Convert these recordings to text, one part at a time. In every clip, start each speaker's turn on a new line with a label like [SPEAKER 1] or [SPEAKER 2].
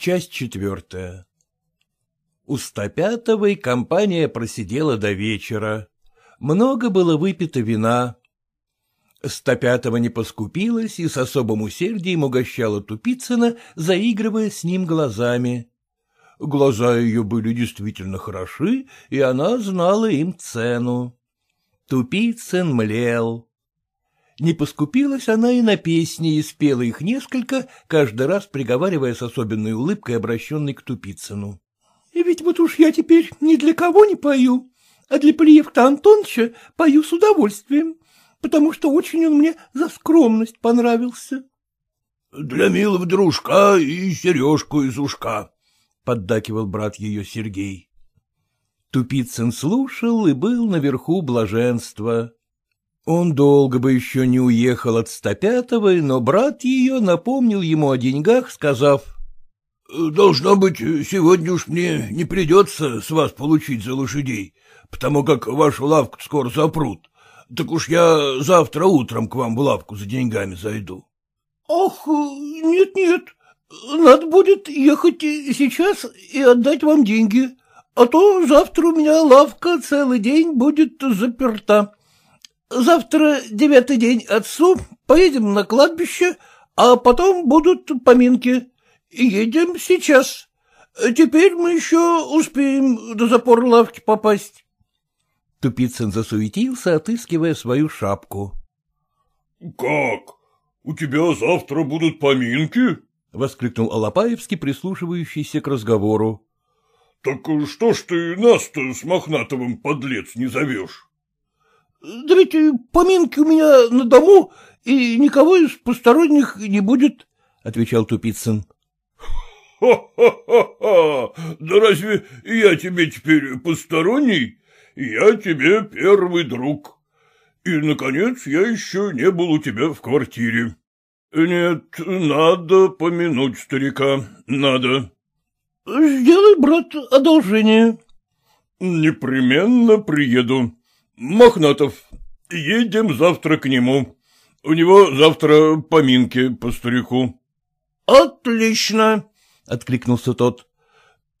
[SPEAKER 1] Часть четвертая. У Стопятовой компания просидела до вечера. Много было выпито вина. Стопятова не поскупилась и с особым усердием угощала Тупицына, заигрывая с ним глазами. Глаза ее были действительно хороши, и она знала им цену. Тупицын млел. Не поскупилась она и на песни, и спела их несколько, каждый раз приговаривая с особенной улыбкой, обращенной к Тупицыну. — Ведь вот уж я теперь ни для кого не пою, а для Плиевка Антоновича пою с удовольствием, потому что очень он мне за скромность понравился.
[SPEAKER 2] — Для милого дружка и сережку из ушка, — поддакивал брат ее Сергей.
[SPEAKER 1] Тупицын слушал и был наверху блаженства. Он долго бы еще не уехал от Стопятовой, но брат ее напомнил ему о деньгах, сказав, —
[SPEAKER 2] Должно быть, сегодня уж мне не придется с вас получить за лошадей, потому как вашу лавку скоро запрут. Так уж я завтра утром к вам в лавку за деньгами зайду.
[SPEAKER 3] — Ах, нет-нет, надо будет ехать сейчас и отдать вам деньги, а то завтра у меня лавка целый день будет заперта. Завтра девятый день отцу, поедем на кладбище, а потом будут поминки. Едем сейчас. Теперь мы еще успеем до запора лавки попасть.
[SPEAKER 1] Тупицын засуетился, отыскивая свою шапку.
[SPEAKER 4] — Как? У тебя завтра будут поминки? — воскликнул
[SPEAKER 1] Алапаевский, прислушивающийся к разговору.
[SPEAKER 4] — Так что ж ты нас-то с Мохнатовым подлец не зовешь?
[SPEAKER 3] — Да ведь поминки у меня на дому, и никого из посторонних не будет, — отвечал Тупицын.
[SPEAKER 4] «Ха-ха-ха! Да разве я тебе теперь посторонний? Я тебе первый друг. И, наконец, я еще не был у тебя в квартире. Нет, надо помянуть старика, надо».
[SPEAKER 3] «Сделай, брат, одолжение».
[SPEAKER 4] «Непременно приеду. Мохнатов, едем завтра к нему. У него завтра поминки по старику».
[SPEAKER 3] «Отлично!» — откликнулся тот.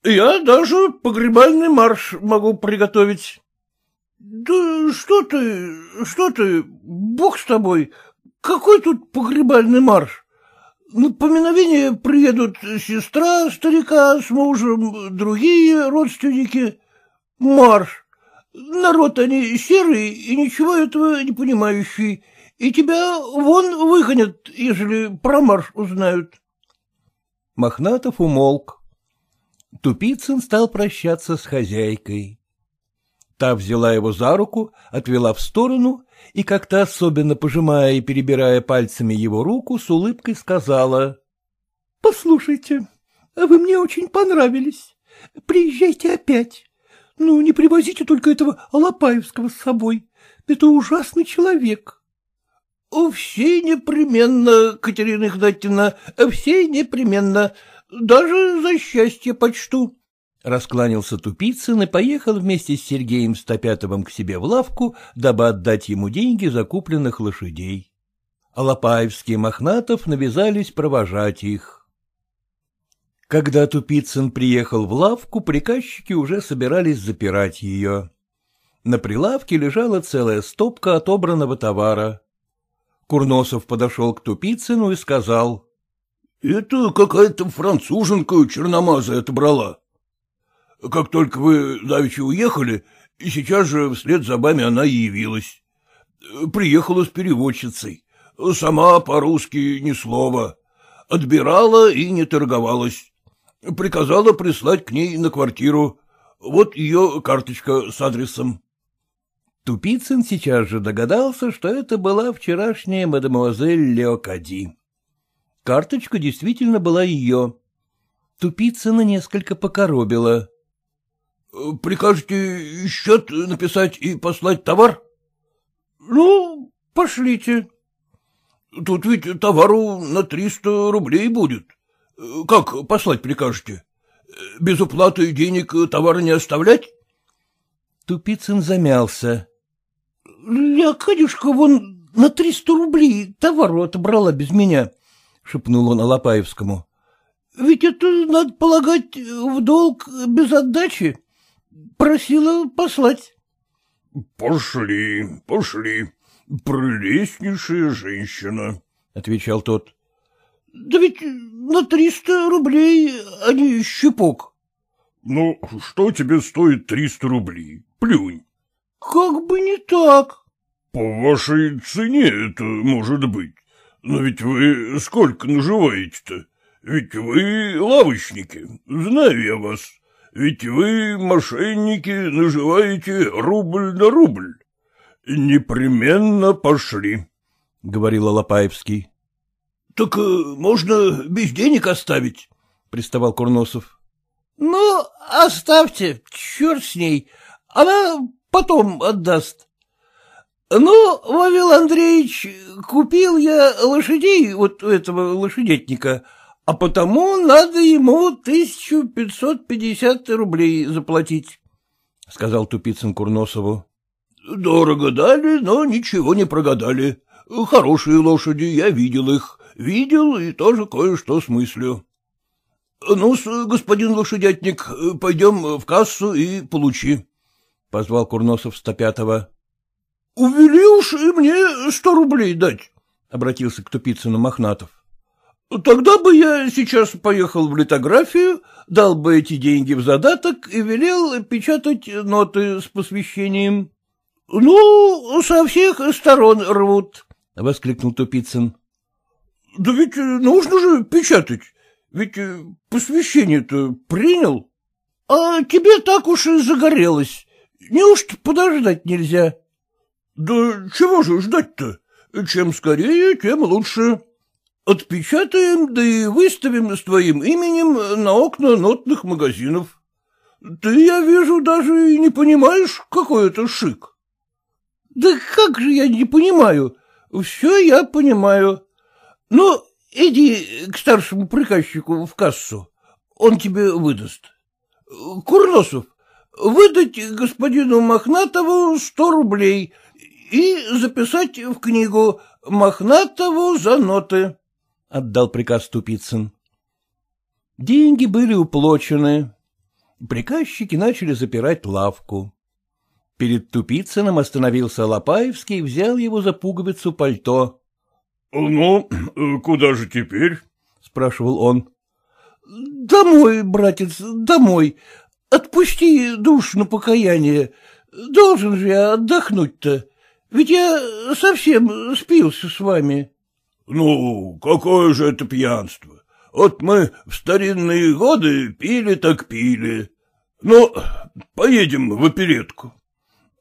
[SPEAKER 3] «Я даже погребальный марш могу приготовить». «Да что ты, что ты, бог с тобой, какой тут погребальный марш? На поминовение приедут сестра старика с мужем, другие родственники. Марш. Народ они серый и ничего этого не понимающий, и тебя вон выгонят, ежели про марш узнают.
[SPEAKER 1] Мохнатов умолк. Тупицын стал прощаться с хозяйкой. Та взяла его за руку, отвела в сторону и, как-то особенно пожимая и перебирая пальцами его руку, с улыбкой сказала. — Послушайте, вы мне очень понравились. Приезжайте опять. Ну, не привозите только этого Алапаевского с собой. Это ужасный человек.
[SPEAKER 3] — Все непременно, Катерина Игнатьевна, все непременно. Даже за счастье почту.
[SPEAKER 1] Раскланялся Тупицын и поехал вместе с Сергеем Стопятовым к себе в лавку, дабы отдать ему деньги за купленных лошадей. Алапаевский и Мохнатов навязались провожать их. Когда Тупицын приехал в лавку, приказчики уже собирались запирать ее. На прилавке лежала целая стопка отобранного товара. Курносов подошел к Тупицыну и сказал.
[SPEAKER 2] — Это какая-то француженка черномазая отобрала. Как только вы давеча уехали, и сейчас же вслед за вами она явилась. Приехала с переводчицей. Сама по-русски ни слова. Отбирала и не торговалась. Приказала прислать к ней на квартиру. Вот ее карточка с адресом.
[SPEAKER 1] Тупицын сейчас же догадался, что это была вчерашняя мадемуазель Леокади. Карточка действительно была ее. Тупицына несколько покоробила.
[SPEAKER 2] — Прикажете счет написать и послать товар?
[SPEAKER 3] — Ну, пошлите.
[SPEAKER 2] — Тут ведь товару на триста рублей будет. — как послать прикажете? Без уплаты денег товара не оставлять?
[SPEAKER 1] Тупицын замялся.
[SPEAKER 3] — Лякадюшка вон на триста рублей товару отобрала без меня, — шепнул он Алапаевскому.
[SPEAKER 1] — Ведь это, надо полагать, в долг без отдачи. Просила послать.
[SPEAKER 4] — Пошли, пошли. Прелестнейшая женщина, — отвечал тот.
[SPEAKER 1] — Да ведь на триста рублей, а не щепок.
[SPEAKER 4] — Ну, что тебе стоит триста рублей? Плюнь.
[SPEAKER 1] — Как бы не так.
[SPEAKER 4] — По вашей цене это может быть. Но ведь вы сколько наживаете-то? Ведь вы лавочники, знаю я вас. Ведь вы, мошенники, наживаете рубль на рубль. Непременно пошли, — говорил Алапаевский.
[SPEAKER 5] — Так э, можно без денег оставить, — приставал Курносов.
[SPEAKER 1] — Ну, оставьте, черт с ней, она потом отдаст. Ну, Вавил Андреевич, купил я лошадей, вот у этого лошадетника, а потому надо ему тысячу пятьсот пятьдесят рублей заплатить, — сказал Тупицын Курносову.
[SPEAKER 5] — Дорого дали, но ничего не прогадали. Хорошие лошади, я видел их. Видел и тоже кое-что смыслю. ну господин лошадятник, пойдем в кассу и получи, — позвал Курносов Стопятова.
[SPEAKER 1] — Увели уж и мне сто рублей дать, — обратился к Тупицыну Мохнатов. — Тогда бы я сейчас поехал в литографию, дал бы эти деньги в задаток и велел печатать ноты с посвящением. — Ну, со всех сторон рвут, — воскликнул Тупицын. — Да ведь нужно же печатать, ведь посвящение-то принял. — А тебе так уж и загорелось. Неужто подождать нельзя? — Да чего же ждать-то? Чем скорее, тем лучше. Отпечатаем, да и выставим с твоим именем на окна нотных магазинов. Ты, я вижу, даже и не понимаешь, какой это шик. Да как же я не понимаю? Все я понимаю. Ну, иди к старшему приказчику в кассу. Он тебе выдаст. Курносов, выдать господину Мохнатову сто рублей и записать в книгу Мохнатову за ноты, — отдал приказ Тупицын. Деньги были уплочены. Приказчики начали запирать лавку. Перед Тупицыным остановился Лопаевский и взял его за пуговицу пальто.
[SPEAKER 4] — Ну, куда же теперь?
[SPEAKER 1] — спрашивал он. — Домой, братец, домой. Отпусти душ на покаяние. Должен же я отдохнуть-то. Ведь я совсем спился с вами.
[SPEAKER 4] — Ну, какое же это пьянство? Вот мы в старинные годы пили так пили. Ну, поедем в оперетку.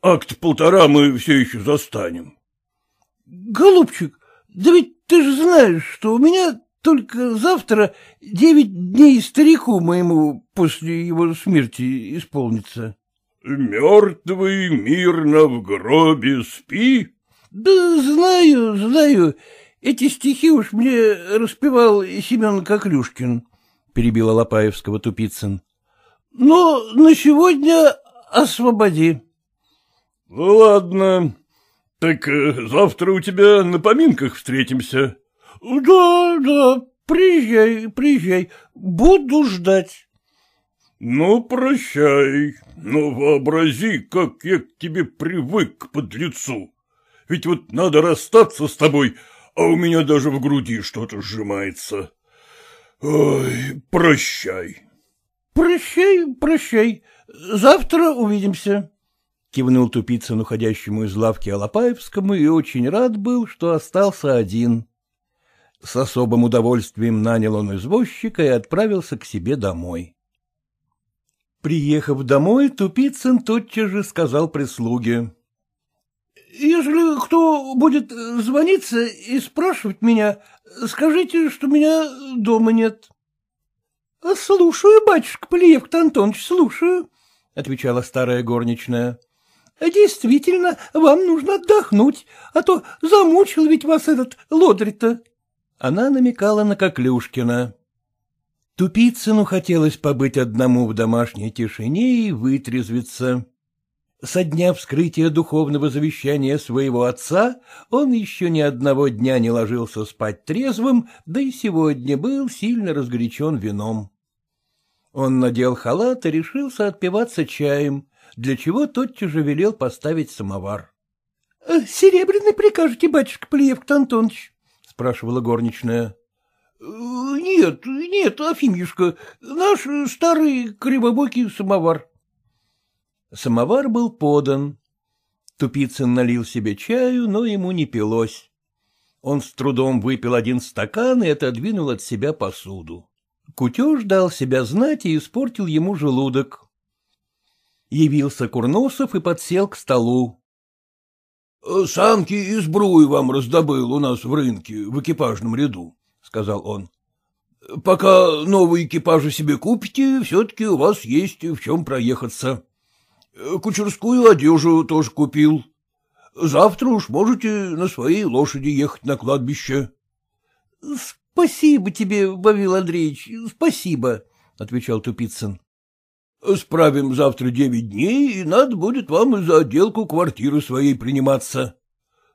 [SPEAKER 4] Акт полтора мы все еще застанем.
[SPEAKER 1] — Голубчик, да ведь ты же знаешь, что у меня только завтра девять дней старику моему после его смерти исполнится.
[SPEAKER 4] — Мертвый мирно в гробе спи?
[SPEAKER 1] — Да знаю, знаю. Эти стихи уж мне распевал Семен Коклюшкин, — перебила Лопаевского Тупицын. — Но на сегодня освободи.
[SPEAKER 4] — Ну, ладно. Так э, завтра у тебя на поминках встретимся.
[SPEAKER 1] — Да, да, приезжай, приезжай, буду ждать.
[SPEAKER 4] — Ну, прощай, но вообрази, как я к тебе привык под лицу. Ведь вот надо расстаться с тобой, а у меня даже в груди что-то сжимается. Ой, прощай.
[SPEAKER 1] — Прощай, прощай, завтра увидимся. — кивнул Тупицын уходящему из лавки Алапаевскому и очень рад был, что остался один. С особым удовольствием нанял он извозчика и отправился к себе домой. Приехав домой, Тупицын тотчас же сказал прислуге. — Если кто будет звониться и спрашивать меня, скажите, что меня дома нет. — Слушаю, батюшка Полиев Антонович, слушаю, — отвечала старая горничная. — Действительно, вам нужно отдохнуть, а то замучил ведь вас этот лодрь-то. Она намекала на Коклюшкина. Тупицыну хотелось побыть одному в домашней тишине и вытрезвиться. Со дня вскрытия духовного завещания своего отца он еще ни одного дня не ложился спать трезвым, да и сегодня был сильно разгорячен вином. Он надел халат и решился отпиваться чаем, для чего тотчас же велел поставить самовар. — Серебряный прикажете, батюшка Плеевк Антонович? — спрашивала горничная.
[SPEAKER 3] — Нет, нет, Афимьюшка, наш старый кривобокий самовар.
[SPEAKER 1] Самовар был подан. Тупицын налил себе чаю, но ему не пилось. Он с трудом выпил один стакан и отодвинул от себя посуду. Кутеж дал себя знать и испортил ему желудок. Явился Курносов и подсел к столу.
[SPEAKER 2] — Санки и сбруи вам раздобыл у нас в рынке, в экипажном ряду, — сказал он. — Пока новые экипажи себе купите, все-таки у вас есть в чем проехаться. Кучерскую одежду тоже купил. Завтра уж можете на своей лошади ехать на кладбище.
[SPEAKER 3] — Спасибо тебе, Бавил Андреевич, спасибо, — отвечал Тупицын.
[SPEAKER 2] — Справим завтра девять дней, и надо будет вам и за отделку квартиры своей приниматься.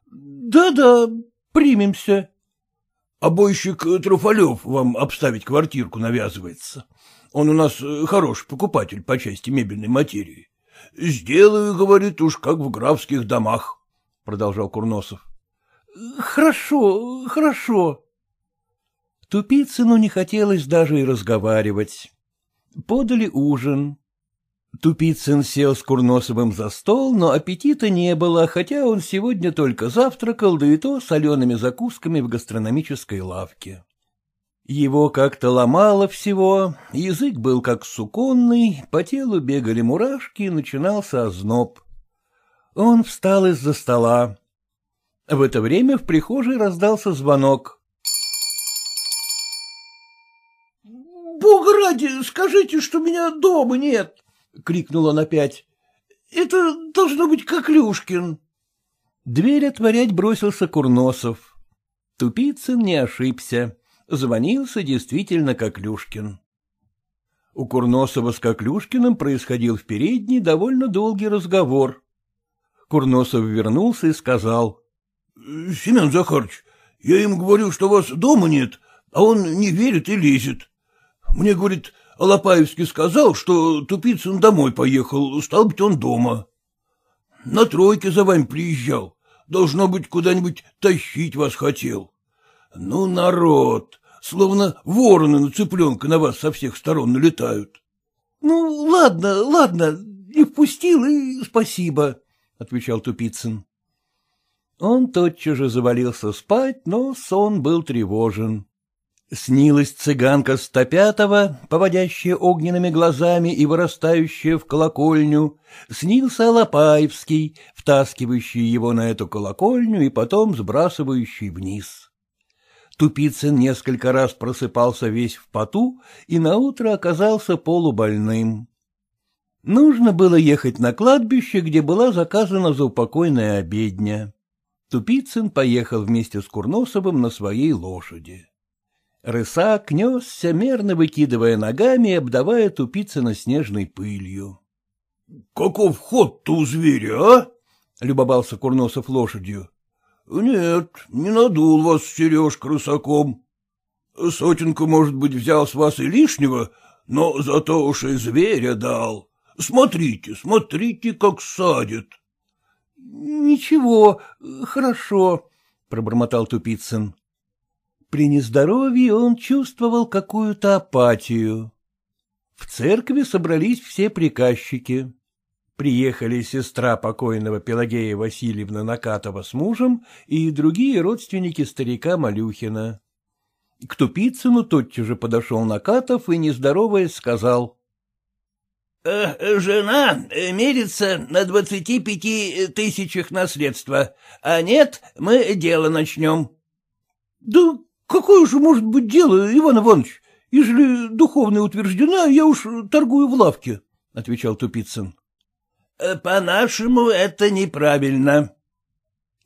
[SPEAKER 3] Да — Да-да, примемся.
[SPEAKER 2] — Обойщик Труфалев вам обставить квартирку навязывается. Он у нас хороший покупатель по части мебельной материи. — Сделаю, говорит, уж как в графских домах, — продолжал Курносов.
[SPEAKER 3] — Хорошо, хорошо.
[SPEAKER 1] Тупицыну не хотелось даже и разговаривать. Подали ужин. Тупицын сел с Курносовым за стол, но аппетита не было, хотя он сегодня только завтракал, да и то солеными закусками в гастрономической лавке. Его как-то ломало всего, язык был как суконный, по телу бегали мурашки, начинался озноб. Он встал из-за стола. В это время в прихожей раздался звонок.
[SPEAKER 3] — Ради, скажите, что меня дома нет! — крикнул он опять. — Это должно быть Коклюшкин.
[SPEAKER 1] Дверь отворять бросился Курносов. Тупицын не ошибся. Звонился действительно Коклюшкин. У Курносова с Коклюшкиным происходил в передней довольно долгий разговор. Курносов вернулся и сказал.
[SPEAKER 2] — Семен Захарович, я им говорю, что вас дома нет, а он не верит и лезет. Мне, говорит, Алапаевский сказал, что Тупицын домой поехал, стал быть, он дома. На тройке за вами приезжал, должно быть, куда-нибудь тащить вас хотел. Ну, народ, словно вороны на цыпленка на вас со всех сторон налетают.
[SPEAKER 3] — Ну, ладно, ладно, не впустил и спасибо, — отвечал Тупицын.
[SPEAKER 1] Он тотчас же завалился спать, но сон был тревожен. Снилась цыганка Стопятова, поводящая огненными глазами и вырастающая в колокольню. Снился Алапаевский, втаскивающий его на эту колокольню и потом сбрасывающий вниз. Тупицын несколько раз просыпался весь в поту и наутро оказался полубольным. Нужно было ехать на кладбище, где была заказана заупокойная обедня. Тупицын поехал вместе с Курносовым на своей лошади. Рысак несся, мерно выкидывая ногами и обдавая Тупицына снежной пылью.
[SPEAKER 2] — Каков ход-то у зверя, а?
[SPEAKER 1] — любовался Курносов лошадью.
[SPEAKER 2] — Нет, не надул вас Сережка рысаком. Сотенку, может быть, взял с вас и лишнего, но зато уж и зверя дал. Смотрите, смотрите, как садит.
[SPEAKER 3] — Ничего, хорошо, — пробормотал Тупицын.
[SPEAKER 1] При нездоровье он чувствовал какую-то апатию. В церкви собрались все приказчики. Приехали сестра покойного Пелагея Васильевна Накатова с мужем и другие родственники старика Малюхина. К Тупицыну тотчас же подошел Накатов и, нездороваясь, сказал.
[SPEAKER 3] «Э, — Жена мерится на двадцати пяти тысячах наследства, а нет, мы дело начнем. — Да какое же может быть дело, Иван Иванович? Ежели духовная утверждена, я уж торгую в лавке, — отвечал Тупицын. Э, — По-нашему это неправильно.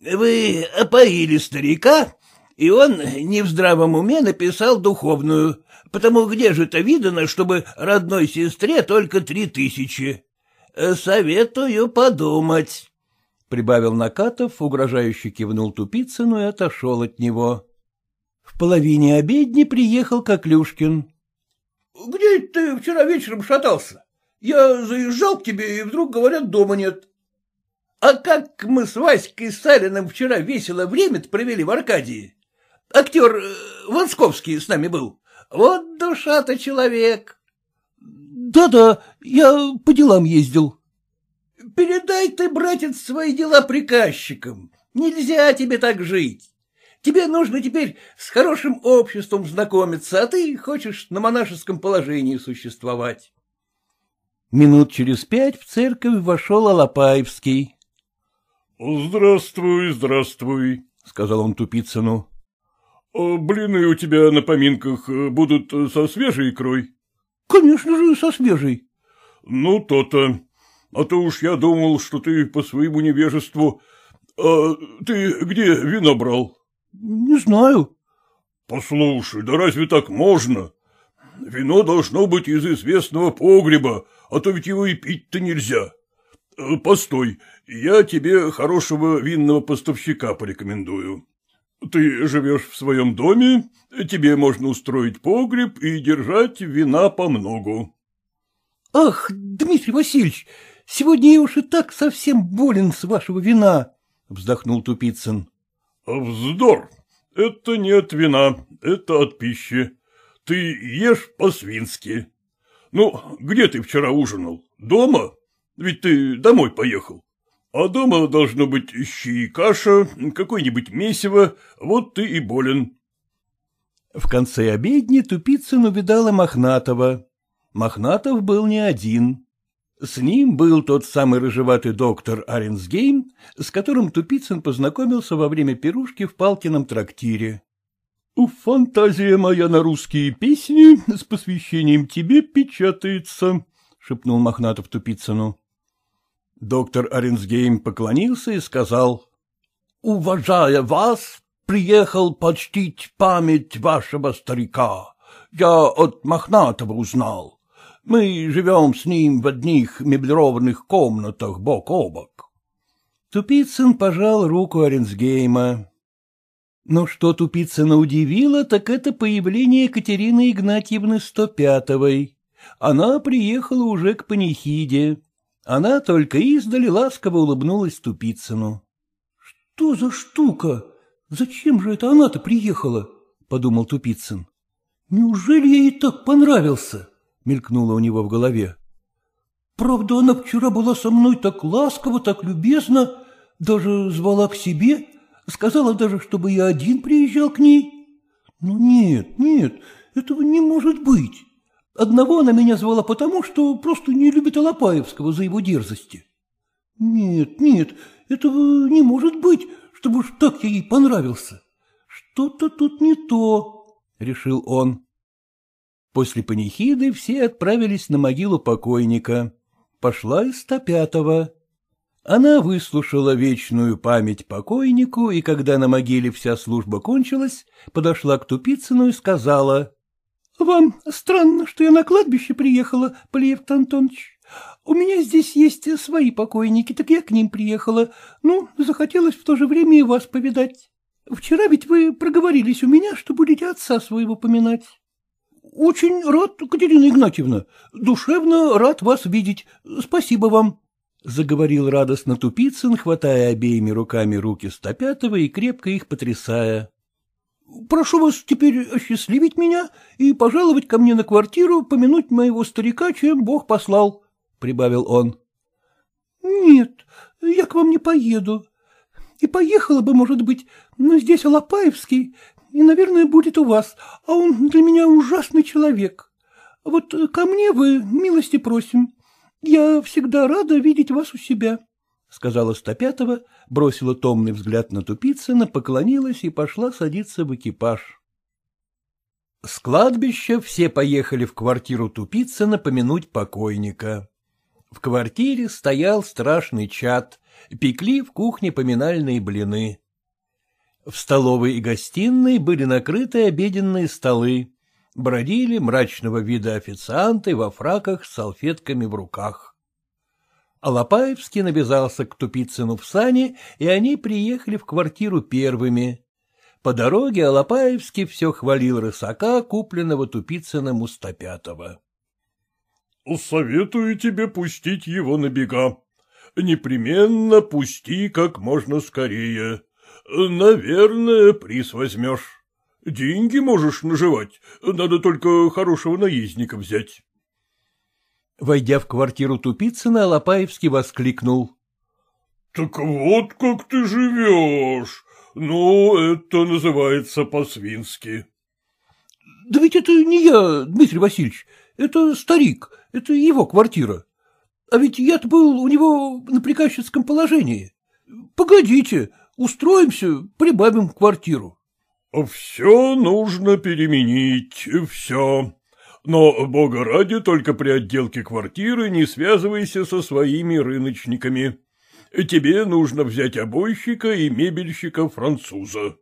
[SPEAKER 3] Вы опоили старика, и он не в здравом уме написал духовную, потому где же это видано, чтобы родной сестре только три тысячи?
[SPEAKER 1] Советую подумать, — прибавил Накатов, угрожающе кивнул Тупицыну и отошел от него. Половине обедни приехал Коклюшкин. — Где ты вчера вечером шатался? Я заезжал к тебе, и вдруг, говорят, дома нет. А как мы с Васькой Салиным вчера весело время провели в Аркадии. Актер э, Вонсковский с нами был. Вот душа-то человек. Да — я по делам ездил. — Передай ты, братец, свои дела приказчикам. Нельзя тебе так жить. Тебе нужно теперь с хорошим обществом знакомиться, а ты хочешь на монашеском положении существовать. Минут через пять в церковь вошел Алапаевский.
[SPEAKER 4] — Здравствуй, здравствуй, — сказал он Тупицыну. Блины у тебя на поминках э, будут со свежей икрой?
[SPEAKER 1] — Конечно же, со свежей.
[SPEAKER 4] — Ну, то-то. А то уж я думал, что ты по своему невежеству... А ты где вино брал?
[SPEAKER 1] — Не знаю.
[SPEAKER 4] — Послушай, да разве так можно? Вино должно быть из известного погреба, а то ведь его и пить-то нельзя. Э, постой, я тебе хорошего винного поставщика порекомендую. Ты живешь в своем доме, тебе можно устроить погреб и держать вина по многу.
[SPEAKER 1] — Ах, Дмитрий Васильевич, сегодня я уж и так совсем болен с вашего вина, — вздохнул Тупицын.
[SPEAKER 4] — Вздор! Это не от вина, это от пищи. Ты ешь по-свински. Ну, где ты вчера ужинал? Дома? Ведь ты домой поехал. А дома должно быть щи и каша, какое-нибудь месиво, вот ты и болен.
[SPEAKER 1] В конце обедни Тупицын увидал и Мохнатова. Мохнатов был не один. С ним был тот самый рыжеватый доктор Аренсгейм, с которым Тупицын познакомился во время пирушки в Палкином трактире. — Фантазия моя на русские песни с посвящением тебе печатается, — шепнул Мохнатов Тупицыну. Доктор Аренсгейм поклонился и сказал. — Уважая вас, приехал почтить память вашего старика. Я от Мохнатого узнал. Мы живем с ним в одних меблированных комнатах бок о бок. Тупицын пожал руку Оренсгейма. Но что Тупицына удивило, так это появление Екатерины Игнатьевны Стопятовой. Она приехала уже к панихиде. Она только издали ласково улыбнулась Тупицыну. — Что за штука? Зачем же это она-то приехала? — подумал Тупицын. — Неужели ей так понравился? — мелькнуло у него в голове. — Правда, она вчера была со мной так ласково, так любезно, даже звала к себе, сказала даже, чтобы я один приезжал к ней. Ну нет, нет, этого не может быть. Одного она меня звала потому, что просто не любит Алапаевского за его дерзости. Нет, нет, этого не может быть, чтобы уж так я ей понравился. Что-то тут не то, — решил он. После панихиды все отправились на могилу покойника. Пошла из Стопятого. Она выслушала вечную память покойнику, и когда на могиле вся служба кончилась, подошла к Тупицыну и сказала, — Вам странно, что я на кладбище приехала, Полиев Антонович. У меня здесь есть свои покойники, так я к ним приехала. Ну, захотелось в то же время и вас повидать. Вчера ведь вы проговорились у меня, что будете отца своего поминать. — Очень рад, Катерина Игнатьевна. Душевно рад вас видеть. Спасибо вам, — заговорил радостно Тупицын, хватая обеими руками руки Стопятова и крепко их потрясая. Прошу вас теперь осчастливить меня и пожаловать ко мне на квартиру, помянуть моего старика, чем Бог послал, — прибавил он. — Нет, я к вам не поеду. И поехала бы, может быть, но здесь Алапаевский, и, наверное, будет у вас, а он для меня ужасный человек. Вот ко мне вы милости просим. Я всегда рада видеть вас у себя. — сказала Стопятова, бросила томный взгляд на Тупицына, поклонилась и пошла садиться в экипаж. С кладбища все поехали в квартиру Тупицына помянуть покойника. В квартире стоял страшный чад, пекли в кухне поминальные блины. В столовой и гостиной были накрыты обеденные столы, бродили мрачного вида официанты во фраках с салфетками в руках. Алапаевский навязался к Тупицыну в сани, и они приехали в квартиру первыми. По дороге Алапаевский все хвалил рысака, купленного Тупицыным у Стопятова.
[SPEAKER 4] — Советую тебе пустить его на бега. Непременно пусти как можно скорее. Наверное, приз возьмешь. Деньги можешь наживать, надо только хорошего наездника взять.
[SPEAKER 1] Войдя в квартиру Тупицына, Алапаевский воскликнул.
[SPEAKER 4] — Так вот как ты живешь. Ну, это называется по-свински.
[SPEAKER 3] — Да ведь это не я, Дмитрий Васильевич, это старик, это его квартира. А ведь я-то был у него на приказчицком положении. Погодите, устроимся, прибавим квартиру.
[SPEAKER 4] — Все нужно переменить, все. Но, бога ради, только при отделке квартиры не связывайся со своими рыночниками. Тебе нужно взять обойщика и мебельщика-француза.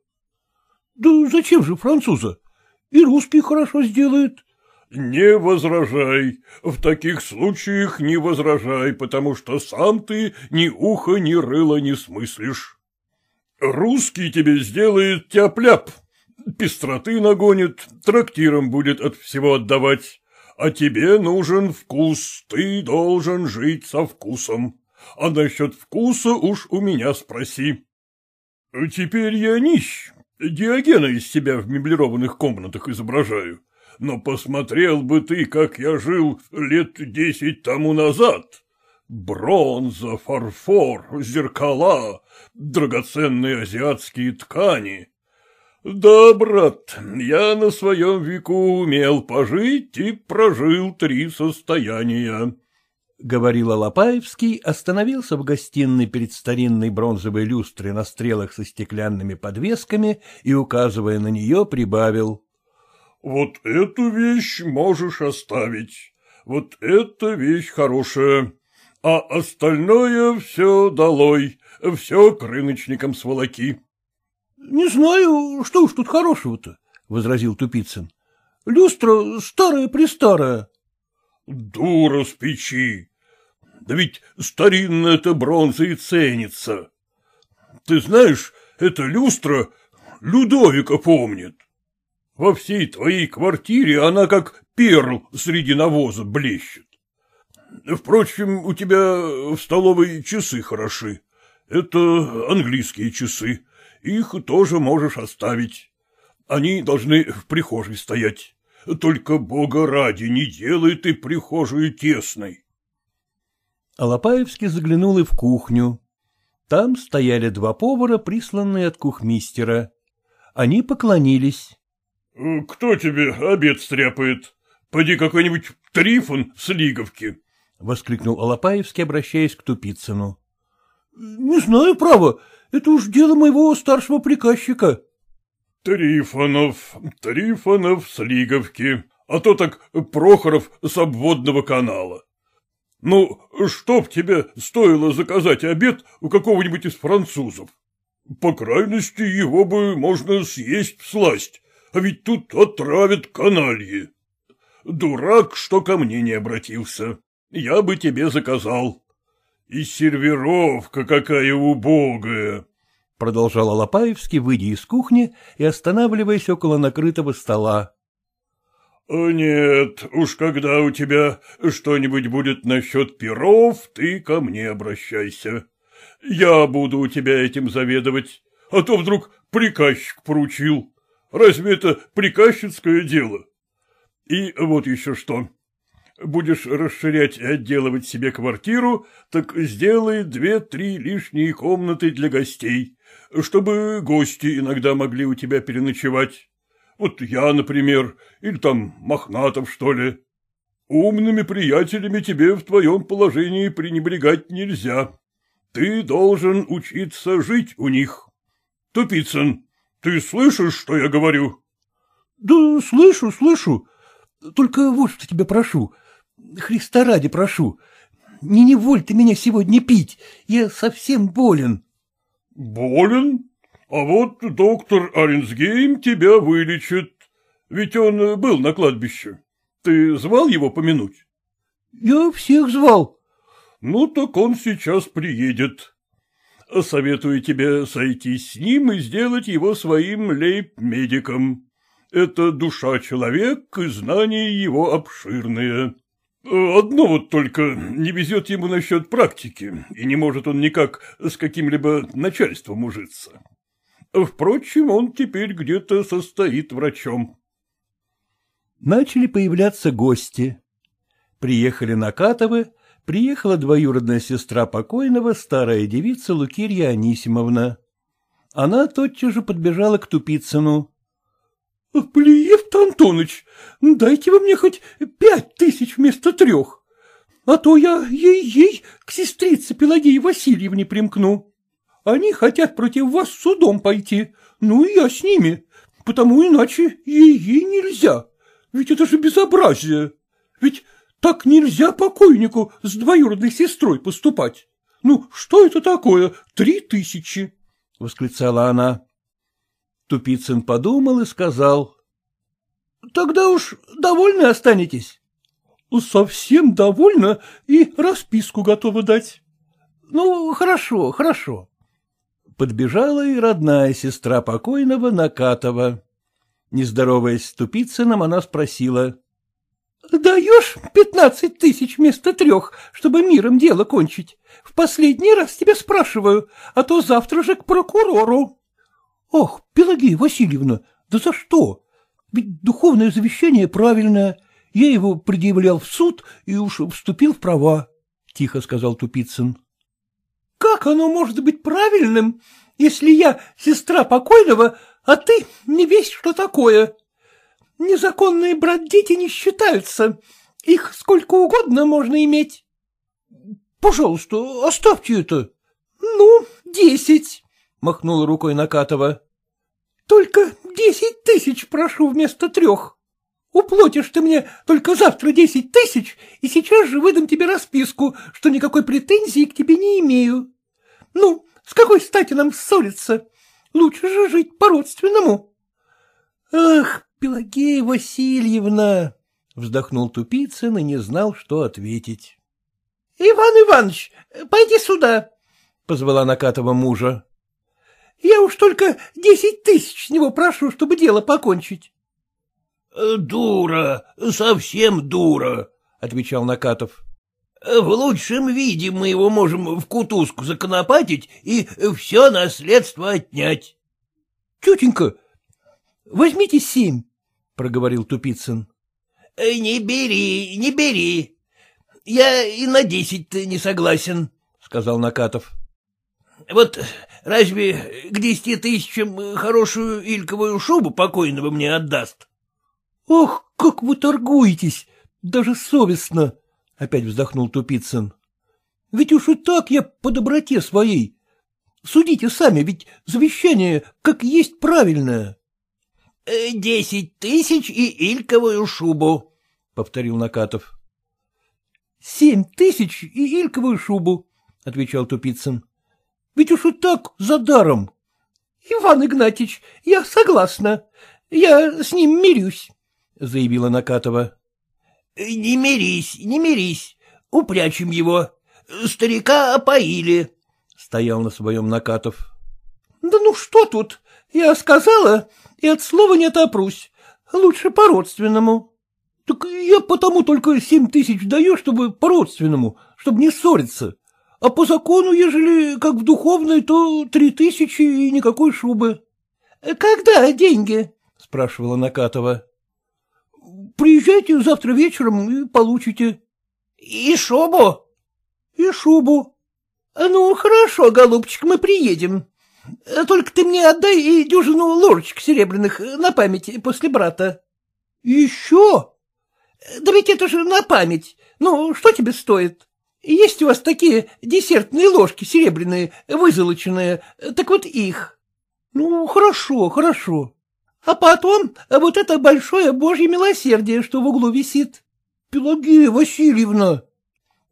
[SPEAKER 3] — Да зачем же француза? И русский хорошо сделает.
[SPEAKER 4] — Не возражай. В таких случаях не возражай, потому что сам ты ни уха, ни рыла не смыслишь. Русский тебе сделает тяп-ляп, пестроты нагонит, трактиром будет от всего отдавать. А тебе нужен вкус, ты должен жить со вкусом а насчет вкуса уж у меня спроси. Теперь я нищ, Диогена из себя в меблированных комнатах изображаю, но посмотрел бы ты, как я жил лет десять тому назад. Бронза, фарфор, зеркала, драгоценные азиатские ткани. Да, брат, я на своем веку умел пожить и прожил три состояния.
[SPEAKER 1] — говорил Алапаевский, остановился в гостиной перед старинной бронзовой люстрой на стрелах со стеклянными подвесками и, указывая на нее, прибавил.
[SPEAKER 4] — Вот эту вещь можешь оставить, вот эта вещь хорошая, а остальное все долой, все к рыночникам сволоки.
[SPEAKER 3] — Не знаю, что уж тут хорошего-то, — возразил Тупицын. — Люстра старая-престарая.
[SPEAKER 4] Дура с печи! Да ведь старинная-то бронза и ценится. Ты знаешь, эта люстра Людовика помнит. Во всей твоей квартире она как перл среди навоза блещет. Впрочем, у тебя в столовой часы хороши. Это английские часы. Их тоже можешь оставить. Они должны в прихожей стоять. Только бога ради, не делай ты прихожую тесной.
[SPEAKER 1] Алапаевский заглянул и в кухню. Там стояли два повара, присланные от кухмистера. Они поклонились.
[SPEAKER 4] «Э, — Кто тебе обед стряпает? Поди какой-нибудь Трифон с Лиговки.
[SPEAKER 1] — воскликнул Алапаевский, обращаясь к Тупицыну.
[SPEAKER 3] — Не знаю, право, это уж дело моего старшего приказчика.
[SPEAKER 4] Трифонов, Трифонов с Лиговки, а то так Прохоров с обводного канала. Ну, чтоб тебе стоило заказать обед у какого-нибудь из французов? По крайности, его бы можно съесть всласть, а ведь тут отравят канальи. Дурак, что ко мне не обратился. Я бы тебе заказал. И сервировка какая убогая.
[SPEAKER 1] — продолжал Алапаевский, выйдя из кухни и останавливаясь около накрытого стола.
[SPEAKER 4] — Нет, уж когда у тебя что-нибудь будет насчет перов, ты ко мне обращайся. Я буду у тебя этим заведовать, а то вдруг приказчик поручил. Разве это приказчицкое дело? И вот еще что. Будешь расширять и отделывать себе квартиру, так сделай две-три лишние комнаты для гостей чтобы гости иногда могли у тебя переночевать. Вот я, например, или там Мохнатов, что ли. Умными приятелями тебе в твоем положении пренебрегать нельзя. Ты должен учиться жить у них. Тупицын, ты слышишь, что я говорю?
[SPEAKER 3] — Да слышу, слышу. Только вот что тебя прошу. Христа ради прошу. Не неволь ты меня сегодня пить. Я совсем болен.
[SPEAKER 4] Болен? А вот доктор Аренсгейм тебя вылечит. Ведь он был на кладбище. Ты звал его помянуть?
[SPEAKER 3] Я всех звал.
[SPEAKER 4] Ну, так он сейчас приедет. Советую тебе сойти с ним и сделать его своим лейб-медиком. Это душа человек и знания его обширные. Одно вот только не везет ему насчет практики, и не может он никак с каким-либо начальством ужиться. Впрочем, он теперь где-то состоит врачом.
[SPEAKER 1] Начали появляться гости. Приехали Накатовы, приехала двоюродная сестра покойного, старая девица Лукирья Анисимовна. Она тотчас же подбежала к Тупицыну. — Плиев Антоныч, дайте вы мне хоть пять тысяч вместо трех, а то я ей-ей к сестрице Пелагеи Васильевне примкну. Они хотят против вас судом пойти, ну и я с ними, потому иначе ей-ей нельзя, ведь это же безобразие, ведь так нельзя покойнику с двоюродной сестрой поступать. Ну, что это такое? Три тысячи! — восклицала она. Тупицын подумал и сказал. — Тогда уж довольны останетесь? — Совсем довольна и расписку готова дать. — Ну, хорошо, хорошо. Подбежала и родная сестра покойного Накатова. Не здороваясь с Тупицыным, она спросила. — Даешь пятнадцать тысяч вместо трех, чтобы миром дело кончить? В последний раз тебя спрашиваю, а то завтра же к прокурору. — Ох, Пелагея Васильевна, да за что? Ведь духовное завещание правильное. Я его предъявлял в суд и уж вступил в права, — тихо сказал Тупицын. — Как оно может быть правильным, если я сестра покойного, а ты не весь что такое? Незаконные брат-дети не считаются. Их сколько угодно можно иметь. — Пожалуйста, оставьте это. — Ну, десять, — махнула рукой Накатова. — Только десять тысяч прошу вместо трех. Уплатишь ты мне только завтра десять тысяч, и сейчас же выдам тебе расписку, что никакой претензии к тебе не имею. Ну, с какой стати нам ссориться? Лучше же жить по-родственному. — Ах, Пелагея Васильевна! — вздохнул Тупицын и не знал, что ответить. — Иван Иванович, пойди сюда! — позвала Накатова мужа. — Я уж только десять тысяч с него прошу, чтобы дело покончить.
[SPEAKER 2] — Дура, совсем дура, — отвечал Накатов. — В лучшем виде мы его можем в кутузку законопатить и все наследство отнять.
[SPEAKER 1] — Тетенька, Возьмите семь, — проговорил Тупицын.
[SPEAKER 2] — Не бери, не бери. Я и на десять не согласен, — сказал Накатов. — Вот разве к десяти тысячам хорошую ильковую шубу покойного мне отдаст?
[SPEAKER 1] — Ох, как вы торгуетесь! Даже совестно! — опять вздохнул Тупицын. — Ведь уж и так я по доброте своей. Судите сами, ведь завещание как есть правильное.
[SPEAKER 2] Э, — Десять тысяч и ильковую шубу, — повторил Накатов.
[SPEAKER 1] — Семь тысяч и ильковую шубу, — отвечал Тупицын. — Ведь уж и так за даром. — Иван Игнатьич, я согласна. Я с ним мирюсь, — заявила Накатова.
[SPEAKER 2] Не мирись, не мирись. Упрячем его. Старика опоили, — стоял на своем Накатов.
[SPEAKER 1] — Да ну что тут? Я сказала, и от слова не отопрусь. Лучше по-родственному. — Так я потому только семь тысяч даю, чтобы по-родственному, чтобы не ссориться. А по закону, ежели как в духовной, то три тысячи и никакой шубы. — Когда деньги? — спрашивала Накатова. — Приезжайте завтра вечером и получите.
[SPEAKER 2] — И шубу?
[SPEAKER 1] — И шубу. — Ну, хорошо, голубчик, мы приедем. — Только ты мне отдай и дюжину ложечек серебряных на память после брата. — Еще? — Да ведь это же на память. Ну, что тебе стоит? Есть у вас такие десертные ложки серебряные, вызолоченные, так вот их. — Ну, хорошо, хорошо. А потом вот это большое божье милосердие, что в углу висит. — Пелагея Васильевна,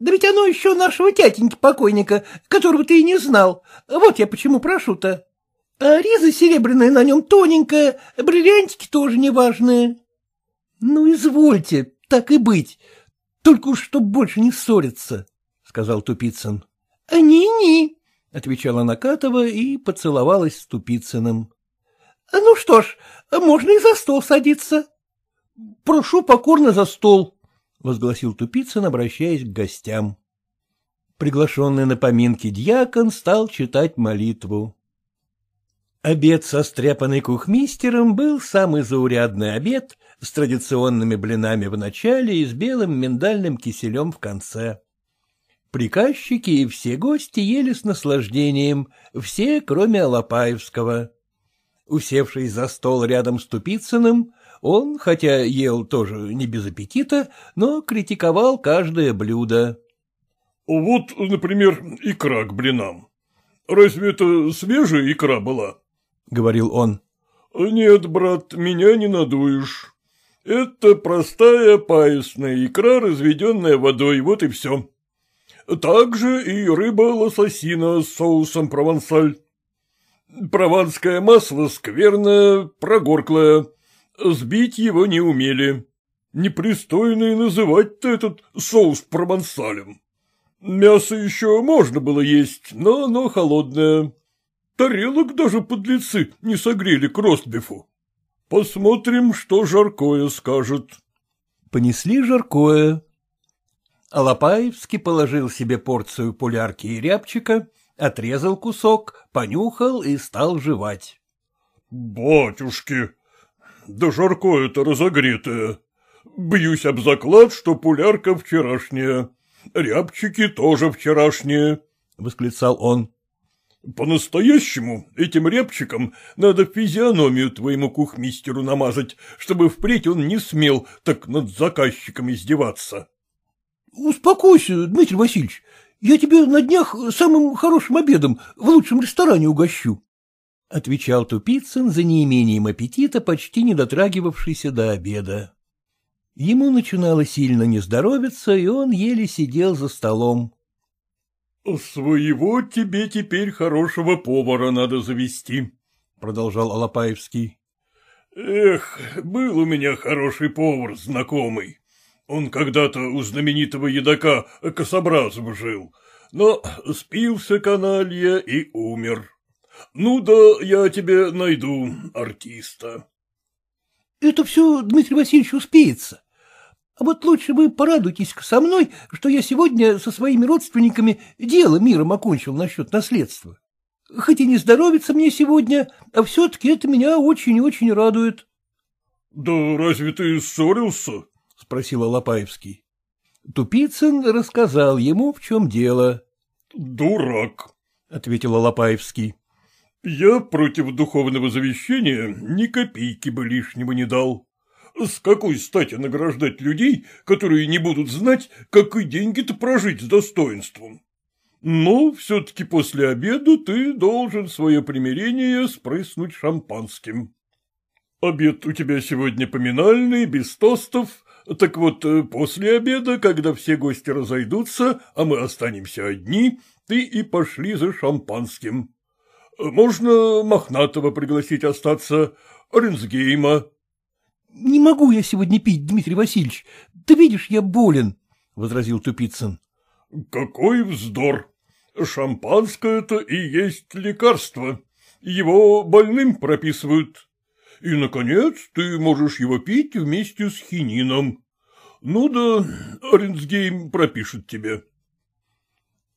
[SPEAKER 1] да ведь оно еще нашего тятеньки покойника, которого ты и не знал. Вот я почему прошу-то. А риза серебряная на нем тоненькая, бриллиантики тоже неважные. Ну, извольте, так и быть, только уж чтоб больше не ссориться, — сказал Тупицын. — Ни-ни, — отвечала Накатова и поцеловалась с Тупицыным. — Ну что ж, можно и за стол садиться. — Прошу покорно за стол, — возгласил Тупицын, обращаясь к гостям. Приглашенный на поминки дьякон стал читать молитву. Обед со стряпанной кухмистером был самый заурядный обед с традиционными блинами в начале и с белым миндальным киселем в конце. Приказчики и все гости ели с наслаждением, все, кроме Алапаевского. Усевшись за стол рядом с Тупицыным, он, хотя ел тоже не без аппетита, но критиковал каждое блюдо.
[SPEAKER 4] — Вот, например, икра к блинам. Разве это свежая икра была? — говорил он. — Нет, брат, меня не надуешь. Это простая паесная икра, разведенная водой, вот и все. Также и рыба лососина с соусом провансаль. Прованское масло скверное, прогорклое. Сбить его не умели. Непристойно и называть-то этот соус провансалем. Мясо еще можно было есть, но оно холодное. Тарелок даже подлецы не согрели к ростбифу. Посмотрим, что жаркое скажет.
[SPEAKER 1] Понесли жаркое. Алапаевский положил себе порцию пулярки и рябчика, отрезал кусок, понюхал и стал жевать.
[SPEAKER 4] — Батюшки, да жаркое-то разогретое. Бьюсь об заклад, что пулярка вчерашняя. Рябчики тоже вчерашние, — восклицал он. — По-настоящему этим рябчикам надо физиономию твоему кухмистеру намазать, чтобы впредь он не смел так над заказчиком издеваться.
[SPEAKER 3] — Успокойся, Дмитрий Васильевич, я тебе на днях самым хорошим обедом в лучшем ресторане угощу. — отвечал Тупицын за неимением аппетита, почти не дотрагивавшийся до обеда. Ему начинало сильно не здоровиться, и он еле сидел за столом.
[SPEAKER 4] — Своего тебе теперь хорошего повара надо завести, — продолжал Алапаевский. — Эх, был у меня хороший повар, знакомый. Он когда-то у знаменитого едока Кособразова жил, но спился каналья и умер. Ну да я тебе найду артиста.
[SPEAKER 3] — Это все, Дмитрий Васильевич, успеется. А вот лучше вы порадуйтесь со мной, что я сегодня со своими родственниками дело миром окончил насчет наследства. Хоть и не здоровится мне сегодня, а все-таки это меня очень и очень радует.
[SPEAKER 4] — Да разве ты ссорился? — спросил Алапаевский.
[SPEAKER 1] Тупицын рассказал ему, в чем дело.
[SPEAKER 4] — Дурак, — ответил Алапаевский. — Я против духовного завещания ни копейки бы лишнего не дал. С какой стати награждать людей, которые не будут знать, как и деньги-то прожить с достоинством? Но все-таки после обеда ты должен свое примирение спрыснуть шампанским. Обед у тебя сегодня поминальный, без тостов, так вот после обеда, когда все гости разойдутся, а мы останемся одни, ты и пошли за шампанским. Можно Мохнатого пригласить остаться, Ренсгейма, —
[SPEAKER 3] Не могу я сегодня пить, Дмитрий Васильевич. Ты видишь, я болен, — возразил Тупицын.
[SPEAKER 4] — Какой вздор! Шампанское-то и есть лекарство. Его больным прописывают. И, наконец, ты можешь его пить вместе с хинином. Ну да, Оренсгейм пропишет тебе.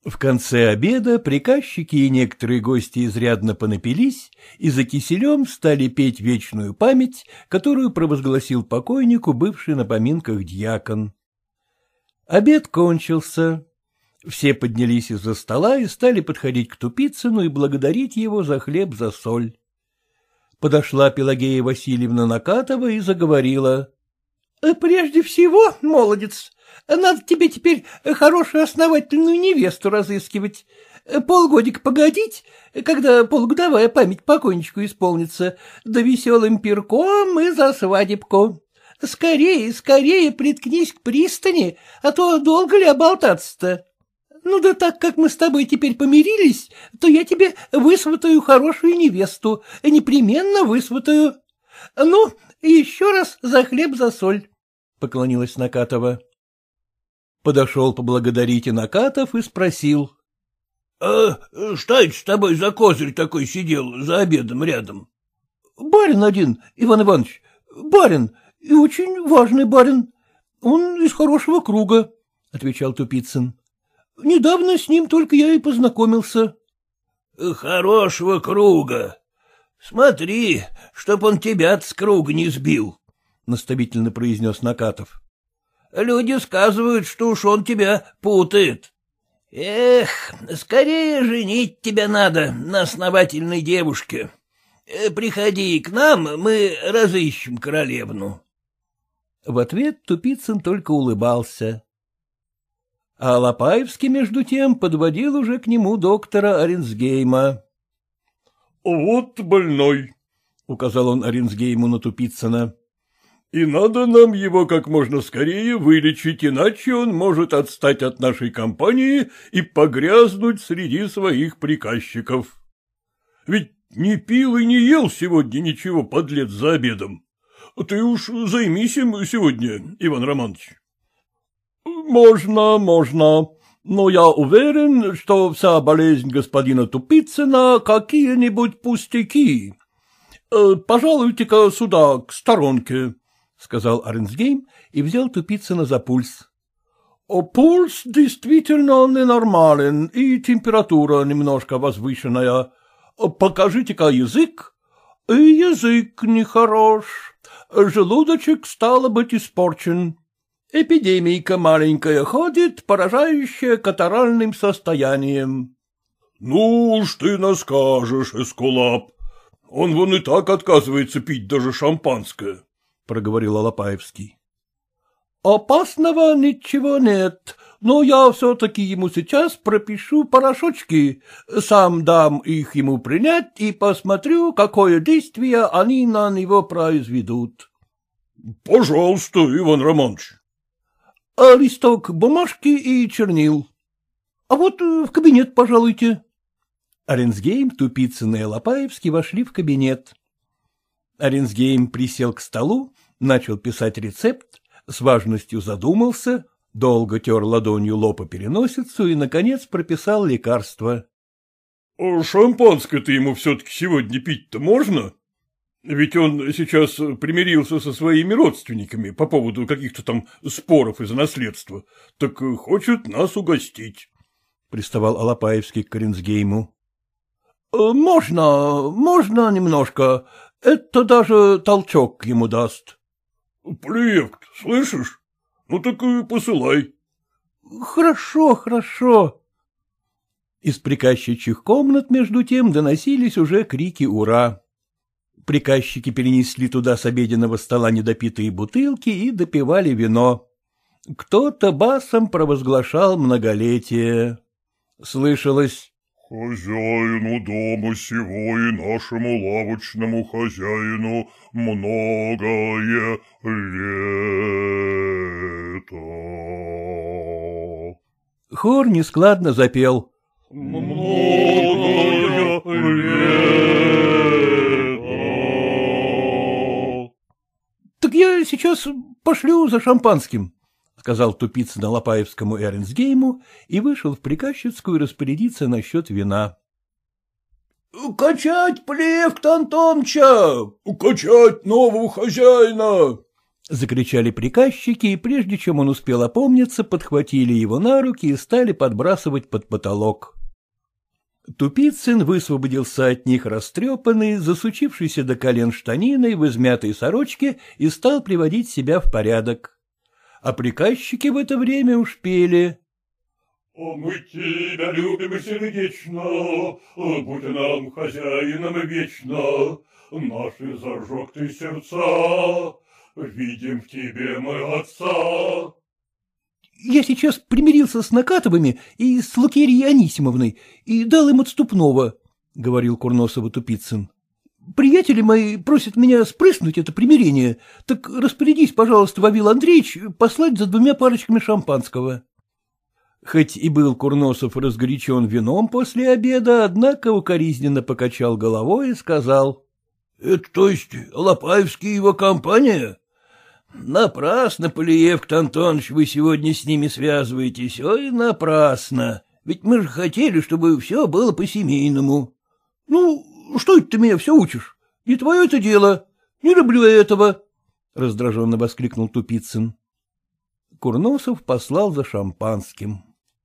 [SPEAKER 1] В конце обеда приказчики и некоторые гости изрядно понапились и за киселем стали петь вечную память, которую провозгласил покойнику бывший на поминках дьякон. Обед кончился. Все поднялись из-за стола и стали подходить к Тупицыну и благодарить его за хлеб, за соль. Подошла Пелагея Васильевна Накатова и заговорила. — Прежде всего, молодец, надо тебе теперь хорошую основательную невесту разыскивать. Полгодика погодить, когда полугодовая память покойничку исполнится, да веселым пирком и за свадебку. Скорее, скорее приткнись к пристани, а то долго ли оболтаться-то? Ну да так как мы с тобой теперь помирились, то я тебе высватаю хорошую невесту, непременно высватаю. Ну, еще раз за хлеб, за соль, — поклонилась Накатова. Подошел поблагодарить Инакатов и спросил.
[SPEAKER 2] — А что это с тобой за козырь такой сидел за обедом рядом?
[SPEAKER 3] — Барин один, Иван Иванович, барин, и очень важный барин. Он из хорошего круга, — отвечал Тупицын. — Недавно с ним только я и познакомился.
[SPEAKER 2] — Хорошего круга. Смотри, чтоб он тебя с круга не сбил, — наставительно произнес Накатов. — Люди сказывают, что уж он тебя путает. Эх, скорее женить тебя надо на основательной девушке. Приходи к нам, мы разыщем королевну.
[SPEAKER 1] В ответ Тупицын только улыбался. А Лопаевский, между тем, подводил уже к нему доктора Оренсгейма.
[SPEAKER 4] — Вот больной, — указал он Оренсгейму на Тупицына. — И надо нам его как можно скорее вылечить, иначе он может отстать от нашей компании и погрязнуть среди своих приказчиков. Ведь не пил и не ел сегодня ничего, подлец, за обедом. Ты уж займись им сегодня, Иван Романович. — Можно, можно, но я уверен, что вся болезнь господина Тупицына какие-нибудь пустяки. Э, пожалуйте-ка сюда, к сторонке, — сказал Оренсгейм и взял Тупицына за пульс. — Пульс действительно ненормален, и температура немножко возвышенная. Покажите-ка язык. И язык нехорош. Желудочек, стало быть, испорчен. Эпидемийка маленькая ходит, поражающая катаральным состоянием. — Ну уж ты нас скажешь, Эскулап. Он вон и так отказывается пить даже шампанское, — проговорил Алапаевский. — Опасного ничего нет, но я все-таки ему сейчас пропишу порошочки, сам дам их ему принять и посмотрю, какое действие они на него произведут. — Пожалуйста, Иван Романович. А — Листок бумажки и чернил. — А вот в кабинет, пожалуйте.
[SPEAKER 1] Оренсгейм, Тупицын и Лопаевский вошли в кабинет. Оренсгейм присел к столу, начал писать рецепт, с важностью задумался — долго тер ладонью лоб и переносицу и, наконец, прописал лекарство. — Шампанское-то ему все-таки сегодня пить-то можно? Ведь он сейчас примирился со своими родственниками по поводу каких-то там споров из-за наследства, так хочет нас угостить, — приставал Алапаевский к Коренсгейму. — Можно, можно немножко. Это даже толчок ему даст. — Плевт, слышишь? Ну так и посылай. — Хорошо, хорошо. Из приказчичьих комнат, между тем, доносились уже крики «Ура!». Приказчики перенесли туда с обеденного стола недопитые бутылки и допивали вино. Кто-то басом провозглашал многолетие. Слышалось
[SPEAKER 4] Хозяину дома сего и нашему лавочному хозяину многое лето.
[SPEAKER 1] Хор нескладно запел.
[SPEAKER 4] Многое лето.
[SPEAKER 3] Так я сейчас пошлю за шампанским, — сказал тупица на Лопаевскому Эрнсгейму и вышел в приказчицкую распорядиться насчет вина.
[SPEAKER 2] — Качать плевк Антонча!
[SPEAKER 4] Качать нового хозяина!
[SPEAKER 1] — закричали приказчики, и прежде чем он успел опомниться, подхватили его на руки и стали подбрасывать под потолок. Тупицын высвободился от них растрепанный, засучившийся до колен штаниной в измятой сорочке и стал приводить себя в порядок а приказчики в это время уж пели.
[SPEAKER 4] — Мы тебя любим сердечно, будь нам хозяином вечно, наши зажег ты сердца, видим в тебе мы отца.
[SPEAKER 3] Я сейчас примирился с Накатовыми и с Лукерией Анисимовной и дал им отступного, — говорил Курносова Тупицын. Приятели мои просят меня спрыснуть это примирение, так распорядись, пожалуйста, Вавил Андреевич, послать за двумя парочками шампанского.
[SPEAKER 1] Хоть и был Курносов разгорячен вином после обеда, однако укоризненно покачал головой и сказал.
[SPEAKER 2] — Это то есть Лопаевский его компания?
[SPEAKER 1] Напрасно, Полиевк Антонович, вы сегодня с ними связываетесь, ой, напрасно. Ведь мы же хотели, чтобы все было по-семейному.
[SPEAKER 6] — Ну, что это ты меня все учишь? Не твое это дело. Не люблю я этого, — раздраженно воскликнул Тупицын. Курносов послал за шампанским.